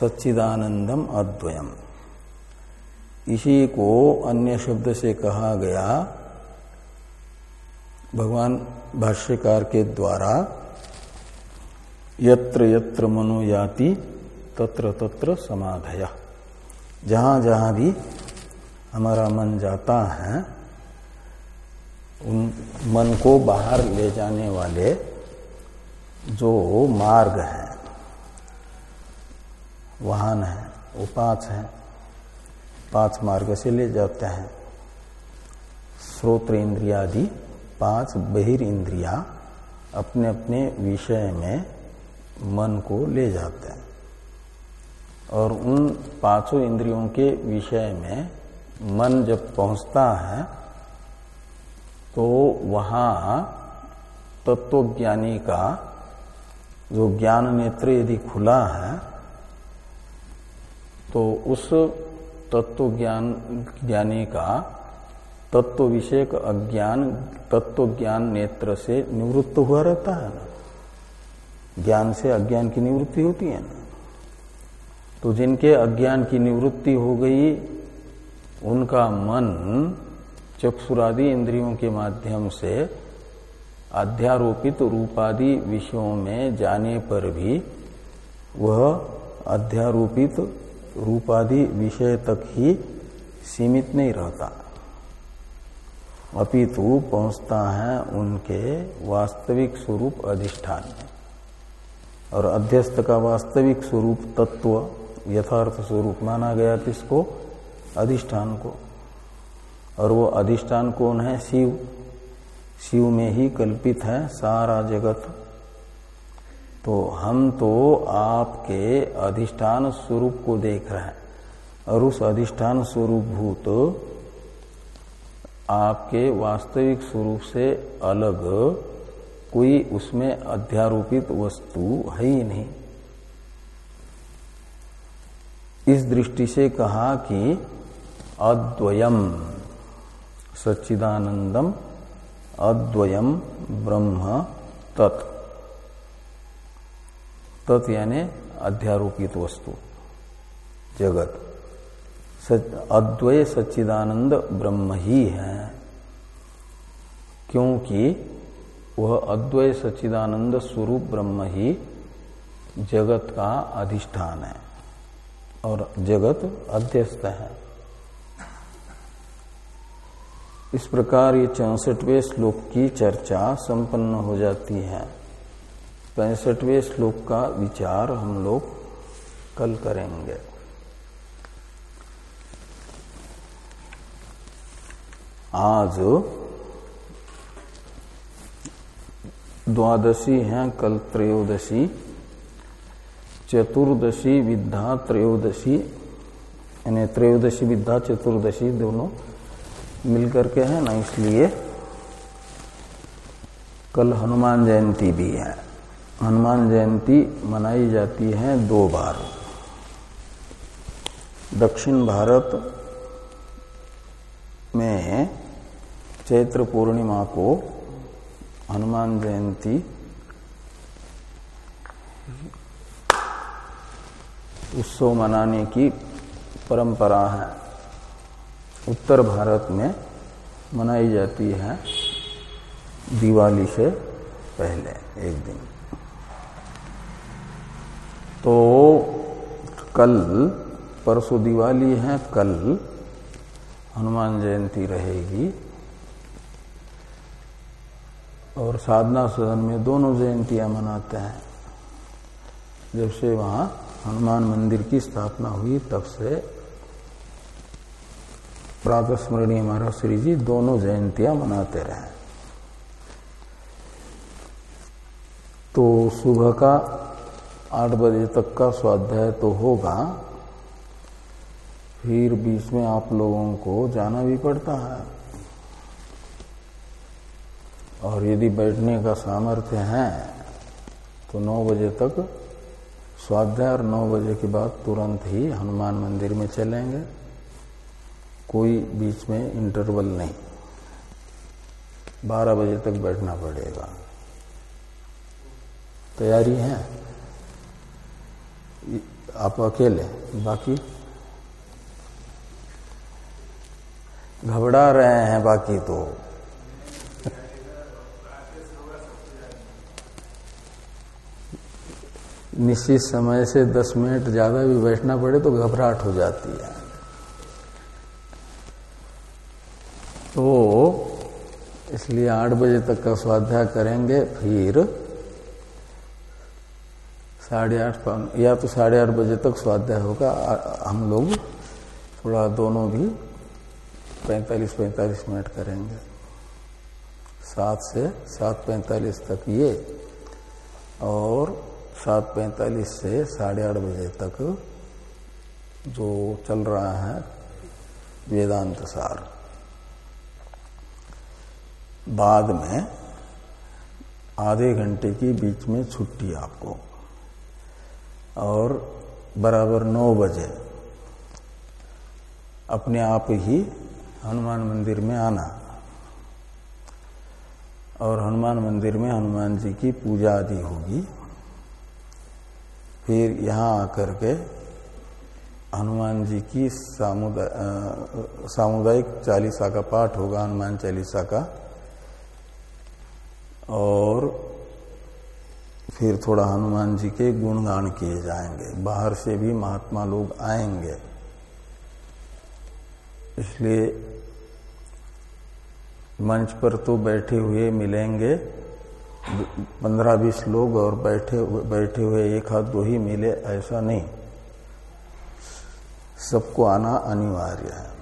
सच्चिदानंदम अद्वयम। इसी को अन्य शब्द से कहा गया, भगवान भाष्यकार के द्वारा, यत्र यत्र मनोयाति तत्र तत्र समाधय। जहाँ जहाँ भी हमारा मन जाता है, उन मन को बाहर ले जाने वाले जो मार्ग है, वाहन है, वो पाँच है। पाँच मार्ग से ले जाते हैं। श्रोत्र इंद्रियादि, पाँच बहिर इंद्रिया अपने अपने विषय में मन को ले जाते हैं। और उन पाँचों इंद्रियों के विषय में मन जब पहुँचता है तो वहाँ तत्वज्ञानी का जो ज्ञान नेत्र यदि खुला है तो उस तत्व ज्ञान ज्ञानी का तत्व विषयक अज्ञान तत्व ज्ञान नेत्र से निवृत्त हुआ रहता है। ना ज्ञान से अज्ञान की निवृत्ति होती है ना। तो जिनके अज्ञान की निवृत्ति हो गई, उनका मन चक्षुरादि इंद्रियों के माध्यम से अध्यारोपित रूपादि विषयों में जाने पर भी वह अध्यारोपित रूपादि विषय तक ही सीमित नहीं रहता। अपितु पहुँचता है उनके वास्तविक स्वरूप अधिष्ठान में। और अध्यस्त का वास्तविक स्वरूप तत्व यथार्थ स्वरूप माना गया किसको? अधिष्ठान को। और वो अधिष्ठान कौन है? शिव। शिव में ही कल्पित है सारा जगत। तो हम तो आपके अधिष्ठान स्वरूप को देख रहे हैं। और उस अधिष्ठान स्वरूप भूत आपके वास्तविक स्वरूप से अलग कोई उसमें अध्यारोपित वस्तु है ही नहीं। इस दृष्टि से कहा कि अद्वयम सच्चिदानंदम अद्वयम, ब्रह्म, तत्। तत् यानी अध्यारोपित वस्तु, जगत। अद्वय सच्चिदानंद ब्रह्म ही है, क्योंकि वह अद्वय सच्चिदानंद स्वरूप ब्रह्म ही जगत का अधिष्ठान है। और जगत अध्यस्त है। इस प्रकार ये चौसठवें श्लोक की चर्चा संपन्न हो जाती है। पैंसठवें श्लोक का विचार हम लोग कल करेंगे। आज द्वादशी है, कल त्रयोदशी। चतुर्दशी विद्या त्रयोदशी, यानी त्रयोदशी विद्या चतुर्दशी दोनों मिलकर के है ना, इसलिए कल हनुमान जयंती भी है। हनुमान जयंती मनाई जाती है दो बार। दक्षिण भारत में चैत्र पूर्णिमा को हनुमान जयंती उत्सव मनाने की परंपरा है। उत्तर भारत में मनाई जाती है दिवाली से पहले, एक दिन। तो कल, परसों दिवाली है, कल हनुमान जयंती रहेगी। और साधना सदन में दोनों जयंतियाँ मनाते हैं। जब से वहाँ हनुमान मंदिर की स्थापना हुई तब से प्रातः स्मरणीय महाराज श्री जी दोनों जयंतियाँ मनाते रहे। तो सुबह का आठ बजे तक का स्वाध्याय तो होगा। फिर बीच में आप लोगों को जाना भी पड़ता है। और यदि बैठने का सामर्थ्य है तो नौ बजे तक स्वाध्याय और नौ बजे के बाद तुरंत ही हनुमान मंदिर में चलेंगे। कोई बीच में इंटरवल नहीं। बारह बजे तक बैठना पड़ेगा। तैयारी है? आप अकेले बाकी? घबरा रहे हैं बाकी तो। निश्चित समय से दस मिनट ज़्यादा भी बैठना पड़े तो घबराहट हो जाती है। तो इसलिए आठ बजे तक का स्वाध्याय करेंगे, फिर साढ़े आठ या तो साढ़े आठ बजे तक स्वाध्याय होगा। हम लोग थोड़ा दोनों भी पैंतालीस पैंतालीस मिनट करेंगे। सात से सात पैंतालीस तक ये। और सात पैंतालीस से साढ़े आठ बजे तक जो चल रहा है वेदांत सार। बाद में आधे घंटे की बीच में छुट्टी आपको। और बराबर नौ बजे अपने आप ही हनुमान मंदिर में आना। और हनुमान मंदिर में हनुमान जी की पूजा आदि होगी। फिर यहाँ आकर के हनुमान जी की सामुदा, सामुदायिक चालीसा का पाठ होगा हनुमान चालीसा का। और फिर थोड़ा हनुमान जी के गुणगान किए जाएँगे। बाहर से भी महात्मा लोग आएँगे। इसलिए मंच पर तो बैठे हुए मिलेंगे। पंद्रह बीस लोग और बैठे बैठे हुए एक हाथ दो ही मिले, ऐसा नहीं। सबको आना अनिवार्य है।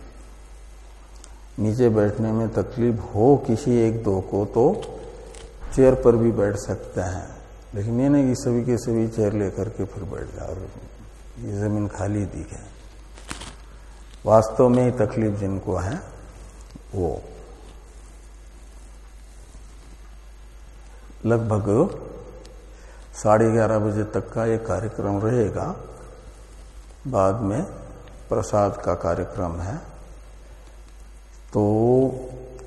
नीचे बैठने में तकलीफ़ हो किसी एक दो को तो चेयर पर भी बैठ सकते हैं। लेकिन ये नहीं कि सभी के सभी चेयर लेकर के फिर बैठ जाओ। ये ज़मीन खाली दिखे वास्तव में ही तकलीफ़ जिनको है, वो लगभग साढ़े ग्यारह बजे तक का ये कार्यक्रम रहेगा। बाद में प्रसाद का कार्यक्रम है। तो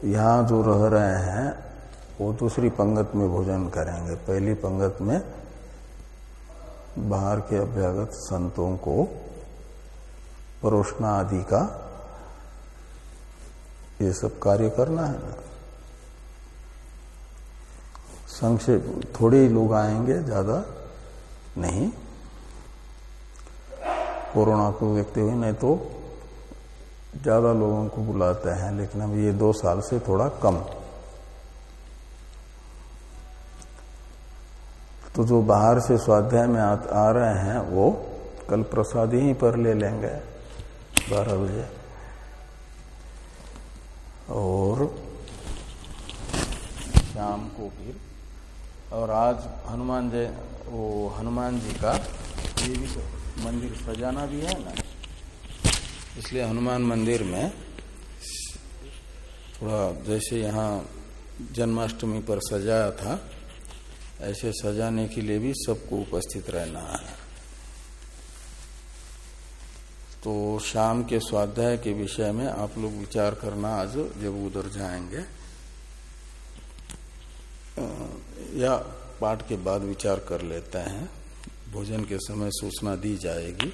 यहाँ जो रह रहे हैं, वो दूसरी पंगत में भोजन करेंगे। पहली पंगत में बाहर के अभ्यागत संतों को परोषणा आदि का ये सब कार्य करना है। ना संक्षेप थोड़े ही लोग आएँगे ज़्यादा नहीं। कोरोना को देखते हुए नहीं तो ज़्यादा लोगों को बुलाते हैं लेकिन अब ये दो साल से थोड़ा कम। तो जो बाहर से स्वाध्याय में आ, आ रहे हैं वो कल प्रसाद ही पर ले लेंगे बारह बजे। और शाम को फिर और आज हनुमान जय वो हनुमान जी का, ये भी तो मंदिर सजाना भी है ना? इसलिए हनुमान मंदिर में थोड़ा जैसे यहाँ जन्माष्टमी पर सजाया था, ऐसे सजाने के लिए भी सबको उपस्थित रहना है। तो शाम के स्वाध्याय के विषय में आप लोग विचार करना आज जब उधर जाएँगे। या पाठ के बाद विचार कर लेते हैं। भोजन के समय सूचना दी जाएगी।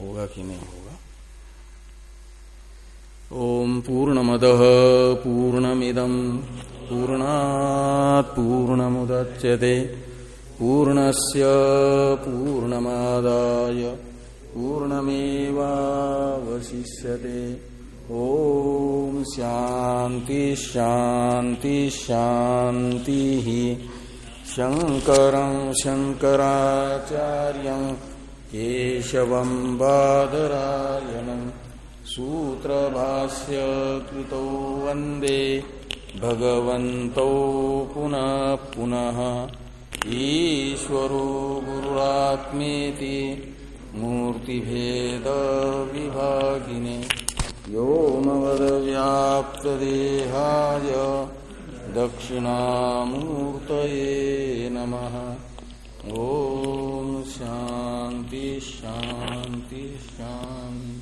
होगा कि नहीं होगा? ओम पूर्ण पूर्णमद पूर्णमिदम पूर्णात् पूर्णमुदच्यते। पूर्णस्य पूर्णमादाय पूर्णमेवावशिष्यते। ॐ शान्ति शान्ति शान्तिः शङ्करं शङ्कराचार्यं केशवं बादरायणम् सूत्रभाष्य कृतौ वंदे भगवन्तौ पुनः पुनः। ईश्वरो गुरुरात्मेति मूर्तिभेद व्योमवदव्याप्तदेहाय दक्षिणामूर्तये नमः। ॐ शान्ति शान्ति शान्ति।